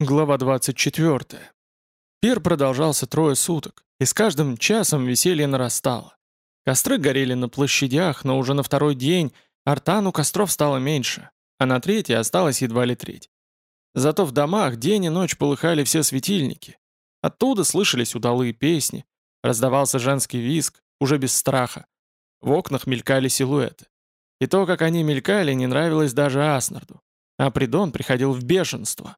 Глава 24. Пир продолжался трое суток, и с каждым часом веселье нарастало. Костры горели на площадях, но уже на второй день артану костров стало меньше, а на третий осталось едва ли треть. Зато в домах день и ночь полыхали все светильники. Оттуда слышались удалые песни, раздавался женский визг, уже без страха. В окнах мелькали силуэты. И то, как они мелькали, не нравилось даже Аснарду. А Придон приходил в бешенство.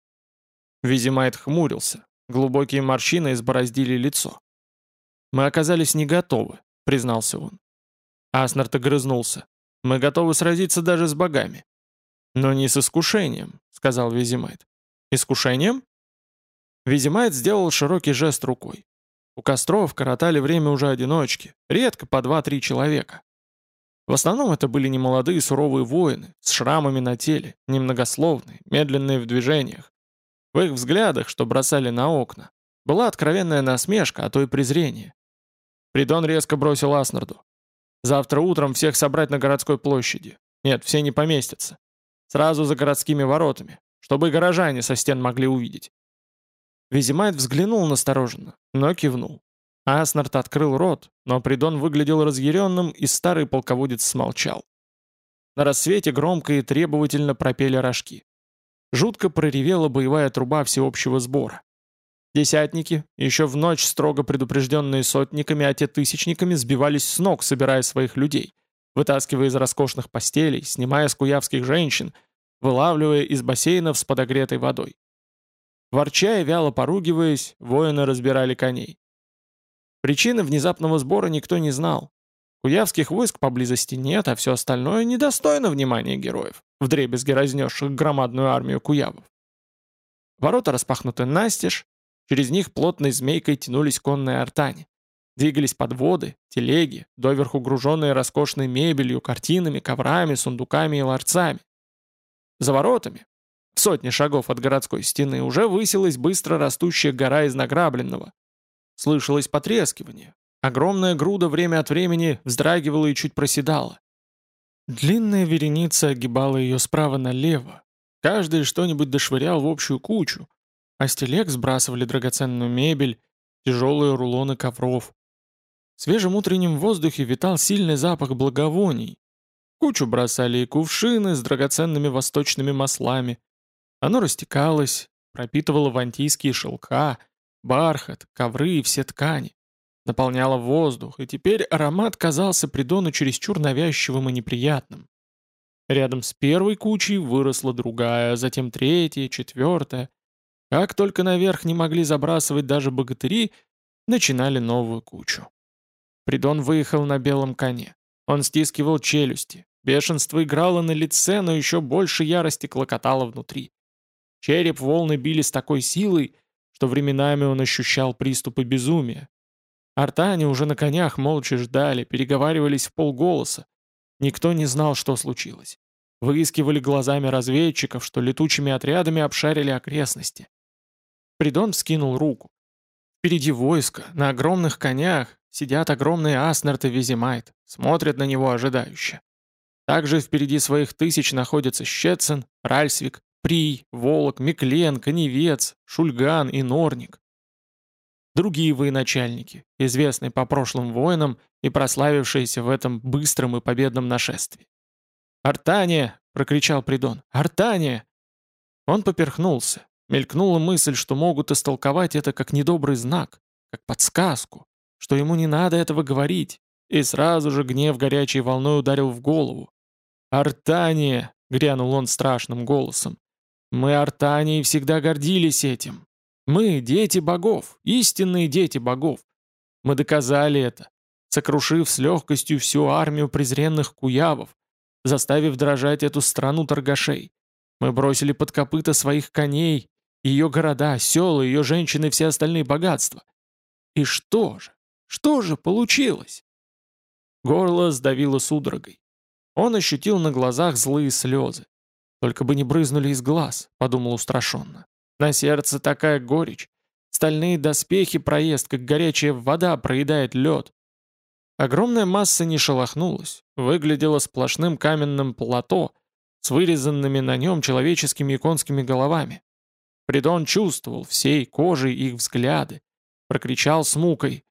Визимайт хмурился. Глубокие морщины избороздили лицо. «Мы оказались не готовы», — признался он. Аснард огрызнулся. «Мы готовы сразиться даже с богами». «Но не с искушением», — сказал Визимайт. «Искушением?» Визимайт сделал широкий жест рукой. У костров коротали время уже одиночки, редко по два-три человека. В основном это были немолодые суровые воины, с шрамами на теле, немногословные, медленные в движениях. В их взглядах, что бросали на окна, была откровенная насмешка, а то и презрение. Придон резко бросил Аснарду. «Завтра утром всех собрать на городской площади. Нет, все не поместятся. Сразу за городскими воротами, чтобы и горожане со стен могли увидеть». Визимайт взглянул настороженно, но кивнул. Аснард открыл рот, но Придон выглядел разъяренным, и старый полководец смолчал. На рассвете громко и требовательно пропели рожки. Жутко проревела боевая труба всеобщего сбора. Десятники, еще в ночь строго предупрежденные сотниками, а те тысячниками, сбивались с ног, собирая своих людей, вытаскивая из роскошных постелей, снимая с куявских женщин, вылавливая из бассейнов с подогретой водой. Ворча и вяло поругиваясь, воины разбирали коней. Причины внезапного сбора никто не знал. Куявских войск поблизости нет, а все остальное недостойно внимания героев, вдребезги разнесших громадную армию куявов. Ворота распахнуты настежь, через них плотной змейкой тянулись конные артани. Двигались подводы, телеги, доверху груженные роскошной мебелью, картинами, коврами, сундуками и ларцами. За воротами, в сотни шагов от городской стены, уже высилась быстро растущая гора из награбленного. Слышалось потрескивание, Огромная груда время от времени вздрагивала и чуть проседала. Длинная вереница огибала ее справа налево. Каждый что-нибудь дошвырял в общую кучу, а с телег сбрасывали драгоценную мебель, тяжелые рулоны ковров. В свежем утреннем воздухе витал сильный запах благовоний. Кучу бросали и кувшины с драгоценными восточными маслами. Оно растекалось, пропитывало вантийские шелка, бархат, ковры и все ткани наполняла воздух, и теперь аромат казался Придону чересчур навязчивым и неприятным. Рядом с первой кучей выросла другая, затем третья, четвертая. Как только наверх не могли забрасывать даже богатыри, начинали новую кучу. Придон выехал на белом коне. Он стискивал челюсти. Бешенство играло на лице, но еще больше ярости клокотало внутри. Череп волны били с такой силой, что временами он ощущал приступы безумия, Артане уже на конях молча ждали, переговаривались в полголоса. Никто не знал, что случилось. Выискивали глазами разведчиков, что летучими отрядами обшарили окрестности. Придон вскинул руку. Впереди войско, на огромных конях, сидят огромные Аснарт и Визимайт, смотрят на него ожидающе. Также впереди своих тысяч находятся Щецин, Ральсвик, Прий, Волок, Миклен, Коневец, Шульган и Норник другие военачальники, известные по прошлым воинам и прославившиеся в этом быстром и победном нашествии. «Артания!» — прокричал Придон. «Артания!» Он поперхнулся. Мелькнула мысль, что могут истолковать это как недобрый знак, как подсказку, что ему не надо этого говорить, и сразу же гнев горячей волной ударил в голову. «Артания!» — грянул он страшным голосом. «Мы, Артании, всегда гордились этим. Мы — дети богов, истинные дети богов. Мы доказали это, сокрушив с легкостью всю армию презренных куявов, заставив дрожать эту страну торгашей. Мы бросили под копыта своих коней, ее города, села, ее женщины и все остальные богатства. И что же? Что же получилось? Горло сдавило судорогой. Он ощутил на глазах злые слезы. Только бы не брызнули из глаз, подумал устрашенно. На сердце такая горечь. Стальные доспехи проезд, как горячая вода проедает лед. Огромная масса не шелохнулась, выглядела сплошным каменным плато с вырезанными на нем человеческими и конскими головами. Придон чувствовал всей кожей их взгляды. Прокричал с мукой.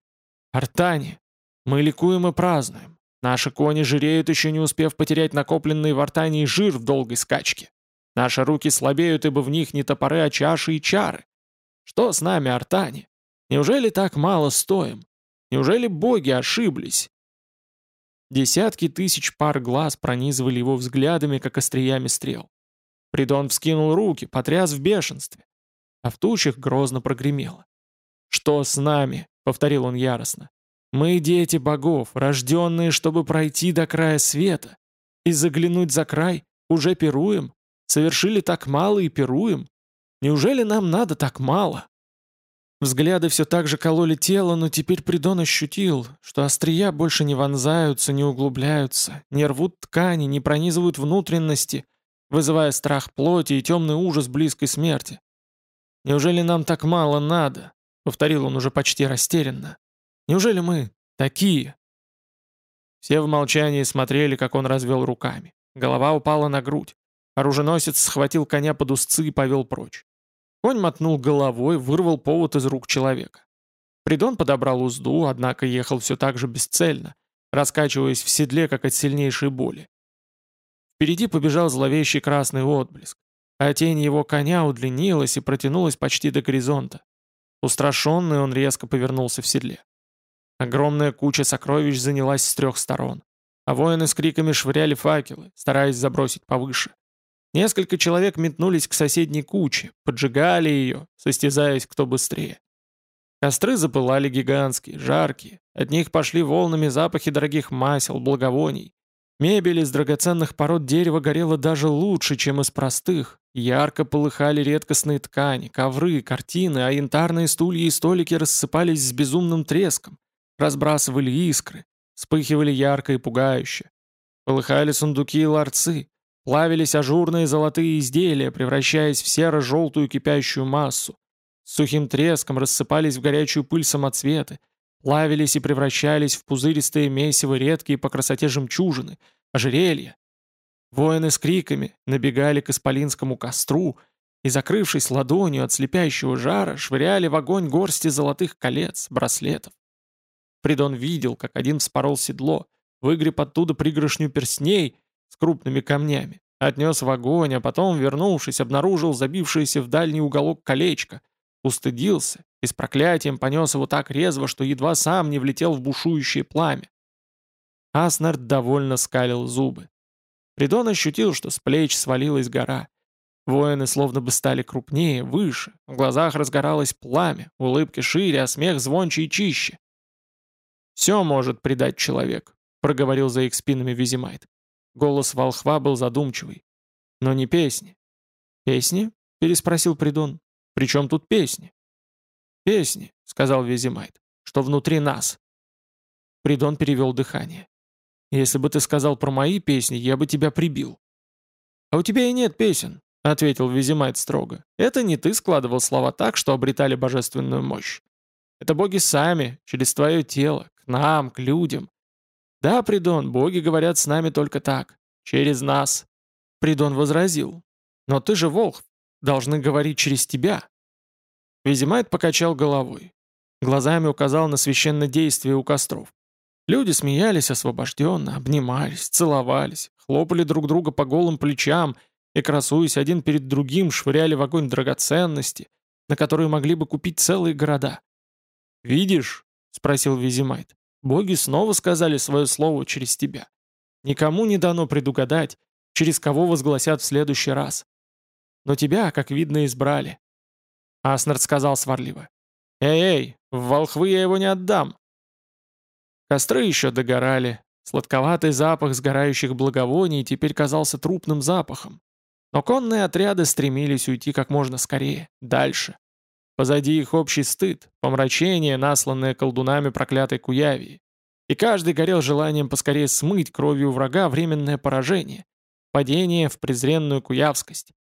«Артане! Мы ликуем и празднуем. Наши кони жиреют, еще не успев потерять накопленный в Артании жир в долгой скачке. Наши руки слабеют, ибо в них не топоры, а чаши и чары. Что с нами, Артане? Неужели так мало стоим? Неужели боги ошиблись?» Десятки тысяч пар глаз пронизывали его взглядами, как остриями стрел. Придон вскинул руки, потряс в бешенстве. А в тучах грозно прогремело. «Что с нами?» — повторил он яростно. «Мы дети богов, рожденные, чтобы пройти до края света. И заглянуть за край уже пируем? Совершили так мало и пируем? Неужели нам надо так мало?» Взгляды все так же кололи тело, но теперь Придон ощутил, что острия больше не вонзаются, не углубляются, не рвут ткани, не пронизывают внутренности, вызывая страх плоти и темный ужас близкой смерти. «Неужели нам так мало надо?» — повторил он уже почти растерянно. «Неужели мы такие?» Все в молчании смотрели, как он развел руками. Голова упала на грудь. Оруженосец схватил коня под узцы и повел прочь. Конь мотнул головой, вырвал повод из рук человека. Придон подобрал узду, однако ехал все так же бесцельно, раскачиваясь в седле, как от сильнейшей боли. Впереди побежал зловещий красный отблеск, а тень его коня удлинилась и протянулась почти до горизонта. Устрашенный он резко повернулся в седле. Огромная куча сокровищ занялась с трех сторон, а воины с криками швыряли факелы, стараясь забросить повыше. Несколько человек метнулись к соседней куче, поджигали ее, состязаясь кто быстрее. Костры запылали гигантские, жаркие. От них пошли волнами запахи дорогих масел, благовоний. Мебель из драгоценных пород дерева горела даже лучше, чем из простых. Ярко полыхали редкостные ткани, ковры, картины, а янтарные стулья и столики рассыпались с безумным треском, разбрасывали искры, вспыхивали ярко и пугающе. Полыхали сундуки и ларцы, Плавились ажурные золотые изделия, превращаясь в серо-желтую кипящую массу. С сухим треском рассыпались в горячую пыль самоцветы, плавились и превращались в пузыристые месиво редкие по красоте жемчужины, ожерелья. Воины с криками набегали к исполинскому костру и, закрывшись ладонью от слепящего жара, швыряли в огонь горсти золотых колец, браслетов. Придон видел, как один вспорол седло, выгреб оттуда пригоршню перстней — с крупными камнями, отнес в огонь, а потом, вернувшись, обнаружил забившееся в дальний уголок колечко, устыдился и с проклятием понес его так резво, что едва сам не влетел в бушующее пламя. Аснард довольно скалил зубы. Придон ощутил, что с плеч свалилась гора. Воины словно бы стали крупнее, выше, в глазах разгоралось пламя, улыбки шире, а смех звонче и чище. «Все может предать человек», — проговорил за их спинами Визимайт. Голос волхва был задумчивый. «Но не песни». «Песни?» — переспросил Придон. «При чем тут песни?» «Песни», — сказал Визимайт, — «что внутри нас». Придон перевел дыхание. «Если бы ты сказал про мои песни, я бы тебя прибил». «А у тебя и нет песен», — ответил Визимайт строго. «Это не ты складывал слова так, что обретали божественную мощь. Это боги сами, через твое тело, к нам, к людям. «Да, Придон, боги говорят с нами только так. Через нас». Придон возразил. «Но ты же волк, должны говорить через тебя». Визимайт покачал головой. Глазами указал на священное действие у костров. Люди смеялись освобожденно, обнимались, целовались, хлопали друг друга по голым плечам и, красуясь один перед другим, швыряли в огонь драгоценности, на которые могли бы купить целые города. «Видишь?» — спросил Визимайт. Боги снова сказали свое слово через тебя. Никому не дано предугадать, через кого возгласят в следующий раз. Но тебя, как видно, избрали. Аснард сказал сварливо. «Эй-эй, в волхвы я его не отдам!» Костры еще догорали. Сладковатый запах сгорающих благовоний теперь казался трупным запахом. Но конные отряды стремились уйти как можно скорее, дальше. Позади их общий стыд, помрачение, насланное колдунами проклятой Куявии. И каждый горел желанием поскорее смыть кровью врага временное поражение, падение в презренную куявскость.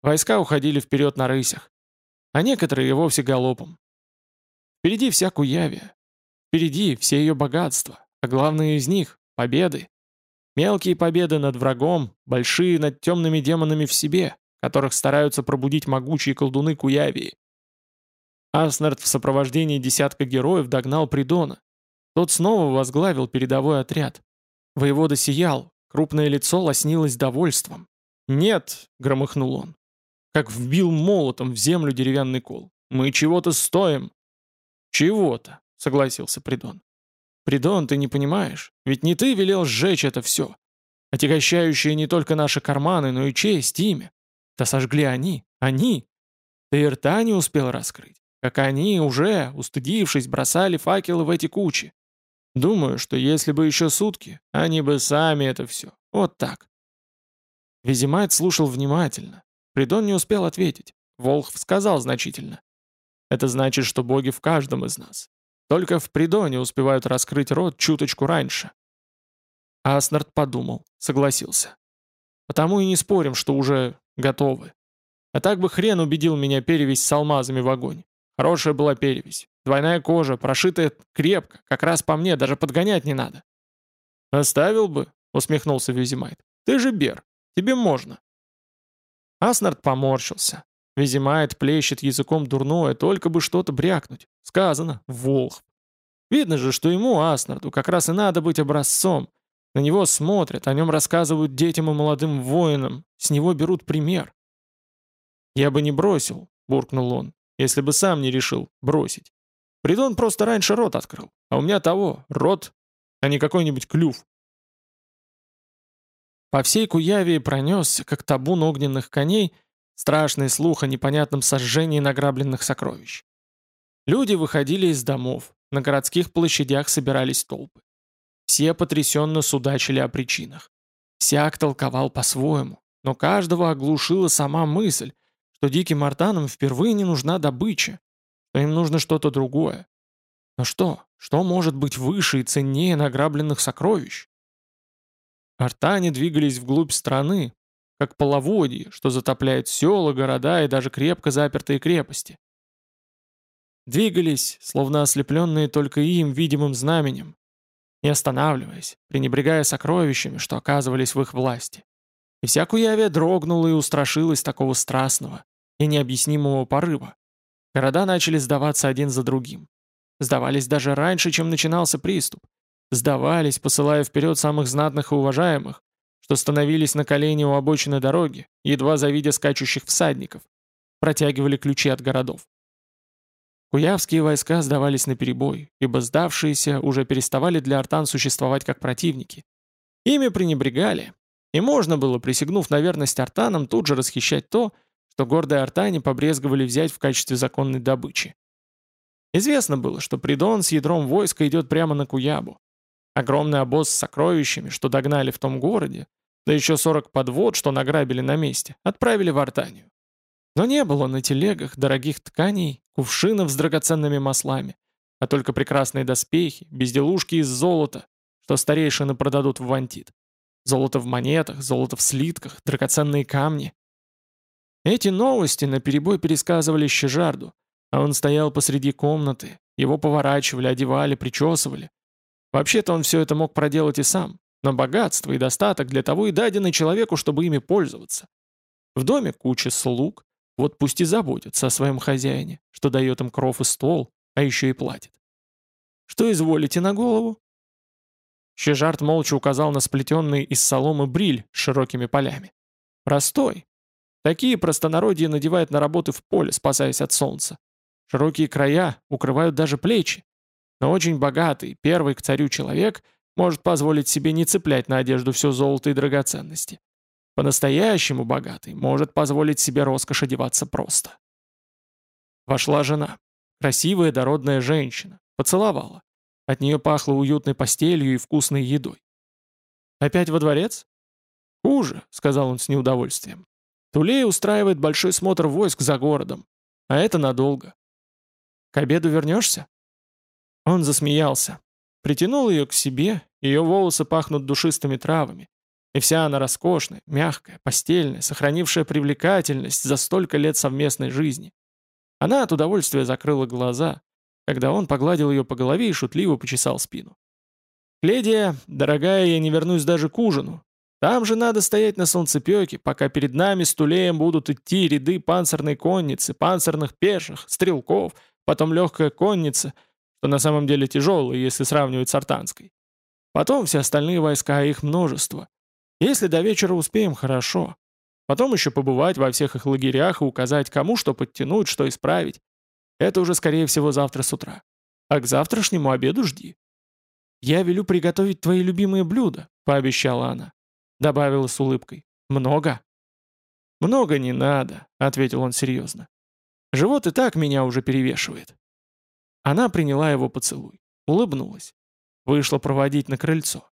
Войска уходили вперед на рысях, а некоторые и вовсе галопом. Впереди вся Куявия, впереди все ее богатства, а главное из них — победы. Мелкие победы над врагом, большие над темными демонами в себе, которых стараются пробудить могучие колдуны Куявии. Аснард в сопровождении десятка героев догнал Придона. Тот снова возглавил передовой отряд. Воевода сиял, крупное лицо лоснилось довольством. «Нет!» — громыхнул он. Как вбил молотом в землю деревянный кол. «Мы чего-то стоим!» «Чего-то!» — согласился Придон. «Придон, ты не понимаешь, ведь не ты велел сжечь это все, отягощающее не только наши карманы, но и честь, имя. Да сожгли они, они. Ты и рта не успел раскрыть, как они уже, устыдившись, бросали факелы в эти кучи. Думаю, что если бы еще сутки, они бы сами это все. Вот так. Визимайт слушал внимательно. Придон не успел ответить. Волхв сказал значительно. Это значит, что боги в каждом из нас. Только в Придоне успевают раскрыть рот чуточку раньше. Аснард подумал, согласился. Потому и не спорим, что уже готовы. А так бы хрен убедил меня перевесь с алмазами в огонь. Хорошая была перевесь. Двойная кожа, прошитая крепко, как раз по мне, даже подгонять не надо. «Оставил бы», — усмехнулся Визимайт. «Ты же Бер, тебе можно». Аснард поморщился. Визимайт плещет языком дурное, только бы что-то брякнуть. Сказано, волх. Видно же, что ему, Аснарду, как раз и надо быть образцом. На него смотрят, о нем рассказывают детям и молодым воинам, с него берут пример. «Я бы не бросил», — буркнул он, — «если бы сам не решил бросить. Придон просто раньше рот открыл, а у меня того, рот, а не какой-нибудь клюв». По всей Куявии пронесся, как табун огненных коней, Страшный слух о непонятном сожжении награбленных сокровищ. Люди выходили из домов, на городских площадях собирались толпы. Все потрясенно судачили о причинах. Всяк толковал по-своему, но каждого оглушила сама мысль, что диким артанам впервые не нужна добыча, что им нужно что-то другое. Но что? Что может быть выше и ценнее награбленных сокровищ? Артане двигались вглубь страны, как половодье, что затопляет села, города и даже крепко запертые крепости. Двигались, словно ослепленные только им видимым знаменем, не останавливаясь, пренебрегая сокровищами, что оказывались в их власти. И вся Куявия дрогнула и устрашилась такого страстного и необъяснимого порыва. Города начали сдаваться один за другим. Сдавались даже раньше, чем начинался приступ. Сдавались, посылая вперед самых знатных и уважаемых, что становились на колени у обочины дороги, едва завидя скачущих всадников, протягивали ключи от городов. Куявские войска сдавались на перебой, ибо сдавшиеся уже переставали для артан существовать как противники. Ими пренебрегали, и можно было, присягнув на верность артанам, тут же расхищать то, что гордые артане побрезговали взять в качестве законной добычи. Известно было, что Придон с ядром войска идет прямо на Куябу. Огромный обоз с сокровищами, что догнали в том городе, да еще 40 подвод, что награбили на месте, отправили в Артанию. Но не было на телегах дорогих тканей, кувшинов с драгоценными маслами, а только прекрасные доспехи, безделушки из золота, что старейшины продадут в Вантит. Золото в монетах, золото в слитках, драгоценные камни. Эти новости наперебой пересказывали Щежарду, а он стоял посреди комнаты, его поворачивали, одевали, причесывали. Вообще-то он все это мог проделать и сам, но богатство и достаток для того и дадены человеку, чтобы ими пользоваться. В доме куча слуг, вот пусть и заботятся о своем хозяине, что дает им кров и стол, а еще и платит. Что изволите на голову? Щежарт молча указал на сплетенный из соломы бриль с широкими полями. Простой. Такие простонародье надевают на работы в поле, спасаясь от солнца. Широкие края укрывают даже плечи. Но очень богатый, первый к царю человек — может позволить себе не цеплять на одежду все золото и драгоценности. По-настоящему богатый может позволить себе роскошь одеваться просто. Вошла жена. Красивая дородная женщина. Поцеловала. От нее пахло уютной постелью и вкусной едой. «Опять во дворец?» «Хуже», — сказал он с неудовольствием. «Тулей устраивает большой смотр войск за городом. А это надолго. К обеду вернешься?» Он засмеялся. Притянул ее к себе, ее волосы пахнут душистыми травами. И вся она роскошная, мягкая, постельная, сохранившая привлекательность за столько лет совместной жизни. Она от удовольствия закрыла глаза, когда он погладил ее по голове и шутливо почесал спину. «Ледия, дорогая, я не вернусь даже к ужину. Там же надо стоять на солнцепеке, пока перед нами с Тулеем будут идти ряды панцирной конницы, панцирных пеших, стрелков, потом легкая конница, что на самом деле тяжелая, если сравнивать с артанской. Потом все остальные войска, их множество. Если до вечера успеем, хорошо. Потом еще побывать во всех их лагерях и указать, кому что подтянуть, что исправить. Это уже, скорее всего, завтра с утра. А к завтрашнему обеду жди. «Я велю приготовить твои любимые блюда», — пообещала она. Добавила с улыбкой. «Много?» «Много не надо», — ответил он серьезно. «Живот и так меня уже перевешивает». Она приняла его поцелуй, улыбнулась. Вышла проводить на крыльцо.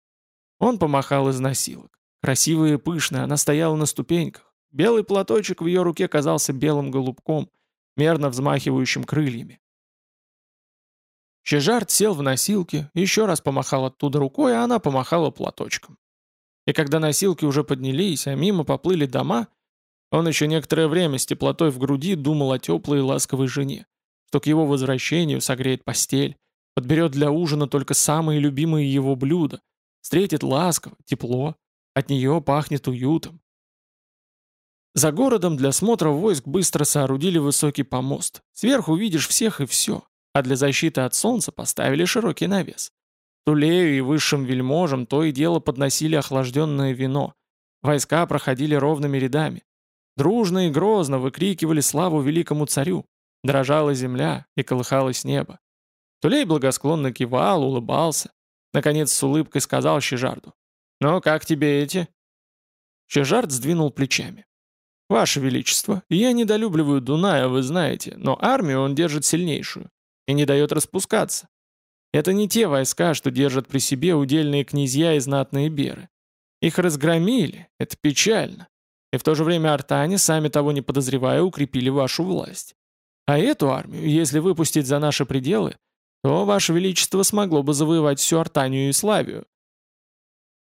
Он помахал из носилок. Красивая и пышная, она стояла на ступеньках. Белый платочек в ее руке казался белым голубком, мерно взмахивающим крыльями. Чижарт сел в носилки, еще раз помахал оттуда рукой, а она помахала платочком. И когда носилки уже поднялись, а мимо поплыли дома, он еще некоторое время с теплотой в груди думал о теплой и ласковой жене, что к его возвращению согреет постель, подберет для ужина только самые любимые его блюда, встретит ласково, тепло, от нее пахнет уютом. За городом для смотра войск быстро соорудили высокий помост. Сверху видишь всех и все, а для защиты от солнца поставили широкий навес. Тулею и высшим вельможам то и дело подносили охлажденное вино. Войска проходили ровными рядами. Дружно и грозно выкрикивали славу великому царю. Дрожала земля и колыхалось небо. Тулей благосклонно кивал, улыбался. Наконец с улыбкой сказал Щежарду. «Ну, как тебе эти?» Щежард сдвинул плечами. «Ваше Величество, я недолюбливаю Дуная, вы знаете, но армию он держит сильнейшую и не дает распускаться. Это не те войска, что держат при себе удельные князья и знатные беры. Их разгромили, это печально. И в то же время артане, сами того не подозревая, укрепили вашу власть. А эту армию, если выпустить за наши пределы, то Ваше Величество смогло бы завоевать всю Артанию и Славию.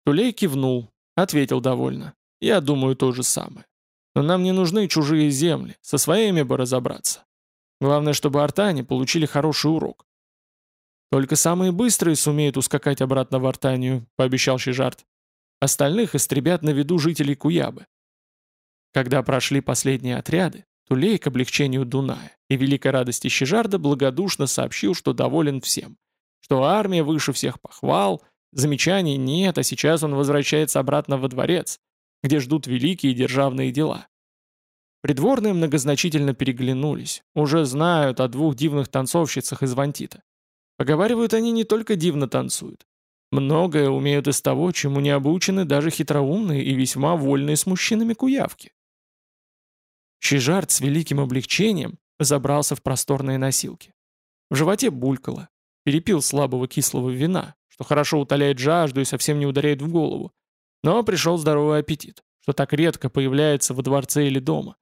Тулей кивнул, ответил довольно. Я думаю то же самое. Но нам не нужны чужие земли, со своими бы разобраться. Главное, чтобы артане получили хороший урок. «Только самые быстрые сумеют ускакать обратно в Артанию», — пообещал Щежарт. «Остальных истребят на виду жителей Куябы». Когда прошли последние отряды, Тулей к облегчению Дуная и великой радости Щежарда благодушно сообщил, что доволен всем, что армия выше всех похвал, замечаний нет, а сейчас он возвращается обратно во дворец, где ждут великие державные дела. Придворные многозначительно переглянулись, уже знают о двух дивных танцовщицах из Вантита. Поговаривают, они не только дивно танцуют. Многое умеют из того, чему не обучены даже хитроумные и весьма вольные с мужчинами куявки. Щежарт с великим облегчением забрался в просторные носилки. В животе булькало. Перепил слабого кислого вина, что хорошо утоляет жажду и совсем не ударяет в голову. Но пришел здоровый аппетит, что так редко появляется во дворце или дома.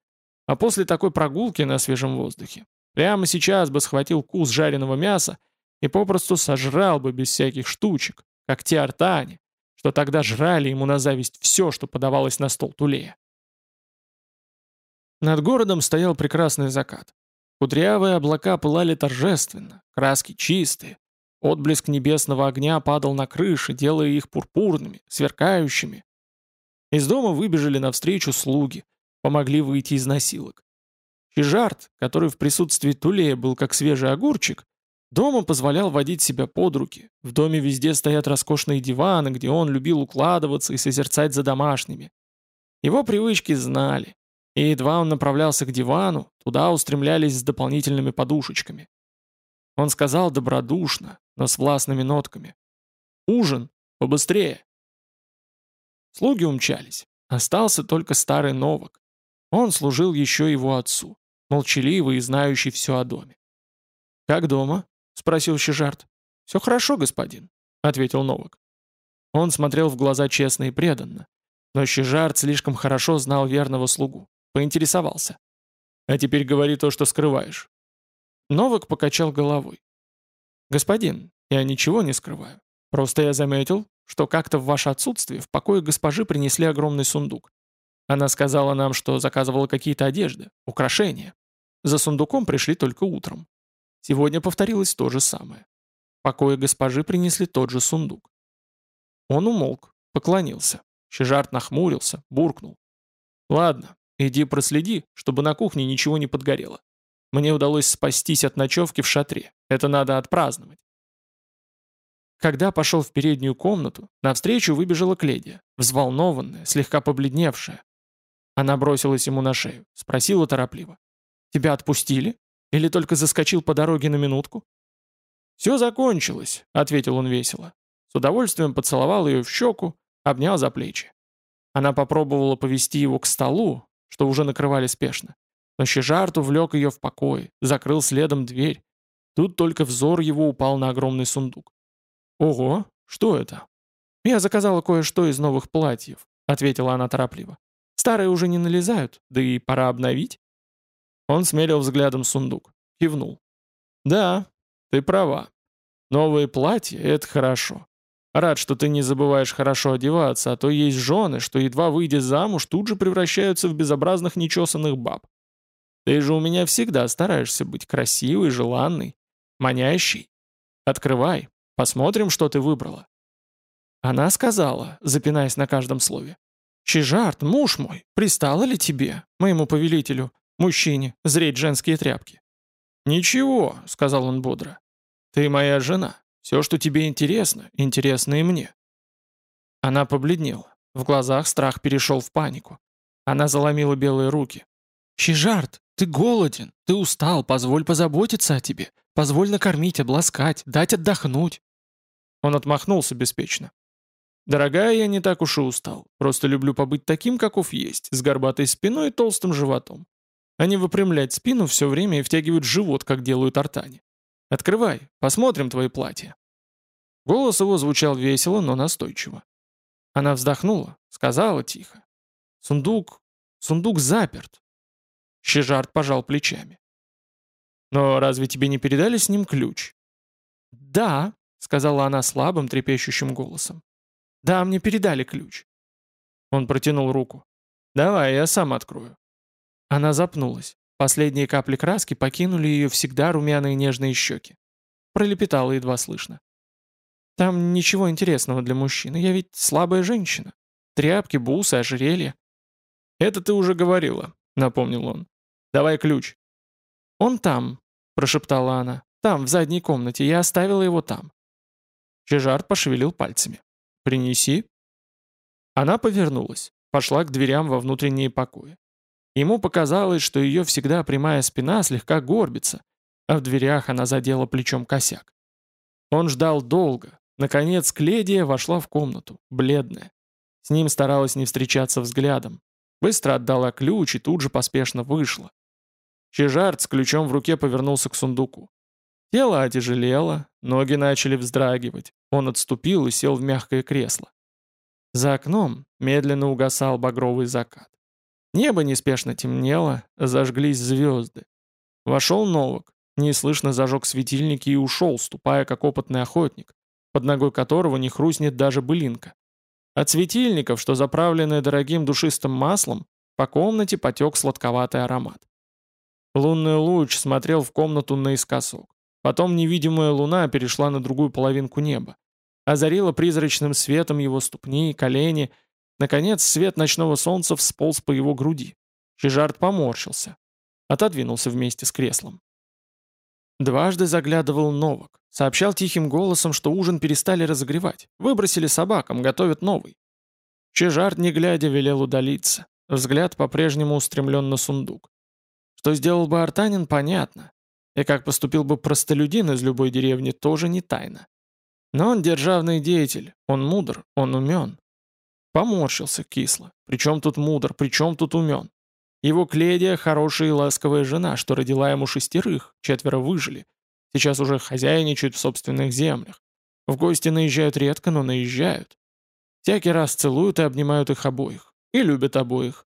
А после такой прогулки на свежем воздухе прямо сейчас бы схватил кус жареного мяса и попросту сожрал бы без всяких штучек, как те артане, что тогда жрали ему на зависть все, что подавалось на стол Тулея. Над городом стоял прекрасный закат. Кудрявые облака пылали торжественно, краски чистые. Отблеск небесного огня падал на крыши, делая их пурпурными, сверкающими. Из дома выбежали навстречу слуги, помогли выйти из носилок. Чижарт, который в присутствии Тулея был как свежий огурчик, Дома позволял водить себя под руки. В доме везде стоят роскошные диваны, где он любил укладываться и созерцать за домашними. Его привычки знали. И едва он направлялся к дивану, туда устремлялись с дополнительными подушечками. Он сказал добродушно, но с властными нотками. «Ужин! Побыстрее!» Слуги умчались. Остался только старый Новак. Он служил еще его отцу, молчаливый и знающий все о доме. «Как дома?» — спросил Щежарт. «Все хорошо, господин», — ответил Новак. Он смотрел в глаза честно и преданно. Но Щежарт слишком хорошо знал верного слугу. Поинтересовался. «А теперь говори то, что скрываешь». Новак покачал головой. «Господин, я ничего не скрываю. Просто я заметил, что как-то в ваше отсутствие в покое госпожи принесли огромный сундук. Она сказала нам, что заказывала какие-то одежды, украшения. За сундуком пришли только утром. Сегодня повторилось то же самое. В покое госпожи принесли тот же сундук. Он умолк, поклонился. Щежарт нахмурился, буркнул. «Ладно, иди проследи, чтобы на кухне ничего не подгорело. Мне удалось спастись от ночевки в шатре. Это надо отпраздновать». Когда пошел в переднюю комнату, навстречу выбежала Кледия, взволнованная, слегка побледневшая. Она бросилась ему на шею, спросила торопливо. «Тебя отпустили? Или только заскочил по дороге на минутку?» «Все закончилось», — ответил он весело. С удовольствием поцеловал ее в щеку, обнял за плечи. Она попробовала повести его к столу, что уже накрывали спешно. Но Щежарт увлек ее в покой, закрыл следом дверь. Тут только взор его упал на огромный сундук. «Ого, что это?» «Я заказала кое-что из новых платьев», — ответила она торопливо. «Старые уже не налезают, да и пора обновить». Он смерил взглядом сундук, кивнул. «Да, ты права. Новые платья — это хорошо. Рад, что ты не забываешь хорошо одеваться, а то есть жены, что едва выйдя замуж, тут же превращаются в безобразных нечесанных баб. Ты же у меня всегда стараешься быть красивой, желанной, манящей. Открывай, посмотрим, что ты выбрала». Она сказала, запинаясь на каждом слове. «Чижарт, муж мой, пристало ли тебе, моему повелителю, мужчине, зреть женские тряпки?» «Ничего», — сказал он бодро. «Ты моя жена, все, что тебе интересно, интересно и мне». Она побледнела. В глазах страх перешел в панику. Она заломила белые руки. «Щижарт, ты голоден, ты устал, позволь позаботиться о тебе. Позволь накормить, обласкать, дать отдохнуть». Он отмахнулся беспечно. «Дорогая, я не так уж и устал. Просто люблю побыть таким, каков есть, с горбатой спиной и толстым животом. Не выпрямлять спину все время и втягивать живот, как делают артани. Открывай, посмотрим твои платья». Голос его звучал весело, но настойчиво. Она вздохнула, сказала тихо. «Сундук... сундук заперт». Щежарт пожал плечами. «Но разве тебе не передали с ним ключ?» «Да», — сказала она слабым, трепещущим голосом. «Да, мне передали ключ». Он протянул руку. «Давай, я сам открою». Она запнулась. Последние капли краски покинули ее всегда румяные нежные щеки. Пролепетала едва слышно. «Там ничего интересного для мужчины, я ведь слабая женщина. Тряпки, бусы, ожерелья». «Это ты уже говорила», — напомнил он. «Давай ключ». «Он там», — прошептала она. «Там, в задней комнате. Я оставила его там». Чижарт пошевелил пальцами. «Принеси». Она повернулась, пошла к дверям во внутренние покои. Ему показалось, что ее всегда прямая спина слегка горбится, а в дверях она задела плечом косяк. Он ждал долго. Наконец Кледия вошла в комнату, бледная. С ним старалась не встречаться взглядом. Быстро отдала ключ и тут же поспешно вышла. Чижарт с ключом в руке повернулся к сундуку. Тело отяжелело, ноги начали вздрагивать. Он отступил и сел в мягкое кресло. За окном медленно угасал багровый закат. Небо неспешно темнело, зажглись звезды. Вошел Новак, неслышно зажег светильники и ушел, ступая как опытный охотник, под ногой которого не хрустнет даже былинка. От светильников, что заправлены дорогим душистым маслом, по комнате потек сладковатый аромат. Лунный луч смотрел в комнату наискосок. Потом невидимая луна перешла на другую половинку неба. Озарила призрачным светом его ступни, колени, Наконец, свет ночного солнца всполз по его груди. Чижарт поморщился. Отодвинулся вместе с креслом. Дважды заглядывал Новак. Сообщал тихим голосом, что ужин перестали разогревать. Выбросили собакам, готовят новый. Чижарт, не глядя, велел удалиться. Взгляд по-прежнему устремлен на сундук. Что сделал бы Артанин, понятно. И как поступил бы простолюдин из любой деревни, тоже не тайна. Но он державный деятель, он мудр, он умен. Поморщился кисло. Причем тут мудр, причем тут умен. Его Кледия хорошая и ласковая жена, что родила ему шестерых, четверо выжили. Сейчас уже хозяйничают в собственных землях. В гости наезжают редко, но наезжают. Всякий раз целуют и обнимают их обоих. И любят обоих.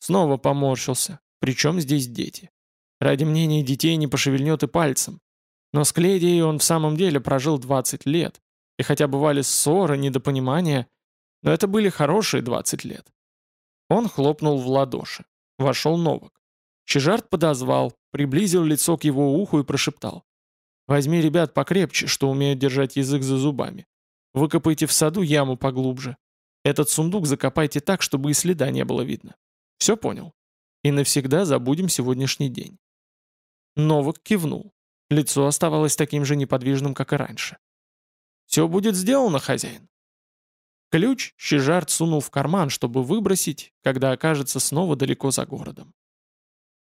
Снова поморщился. Причем здесь дети? Ради мнения детей не пошевельнет и пальцем. Но с Кледией он в самом деле прожил 20 лет. И хотя бывали ссоры, недопонимания, но это были хорошие 20 лет. Он хлопнул в ладоши. Вошел Новак. Чижарт подозвал, приблизил лицо к его уху и прошептал. «Возьми ребят покрепче, что умеют держать язык за зубами. Выкопайте в саду яму поглубже. Этот сундук закопайте так, чтобы и следа не было видно. Все понял. И навсегда забудем сегодняшний день». Новак кивнул. Лицо оставалось таким же неподвижным, как и раньше. «Все будет сделано, хозяин?» Ключ Щежарт сунул в карман, чтобы выбросить, когда окажется снова далеко за городом.